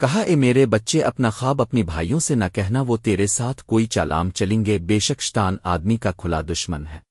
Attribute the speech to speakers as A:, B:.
A: کہا، اے میرے بچے، اپنا خواب اپنی بھائیوں سے نہ کہنا، وہ تیرے ساتھ کوئی چالام چلیں گے، بے شک شتان آدمی کا کھلا دشمن ہے۔